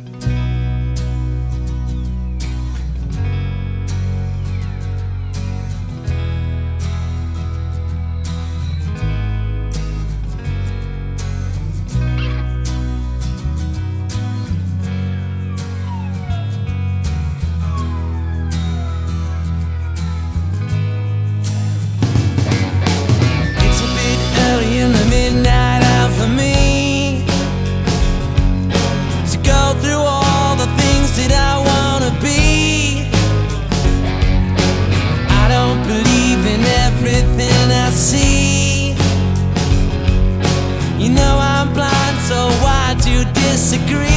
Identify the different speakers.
Speaker 1: Bye. see. You know I'm blind, so why do you disagree?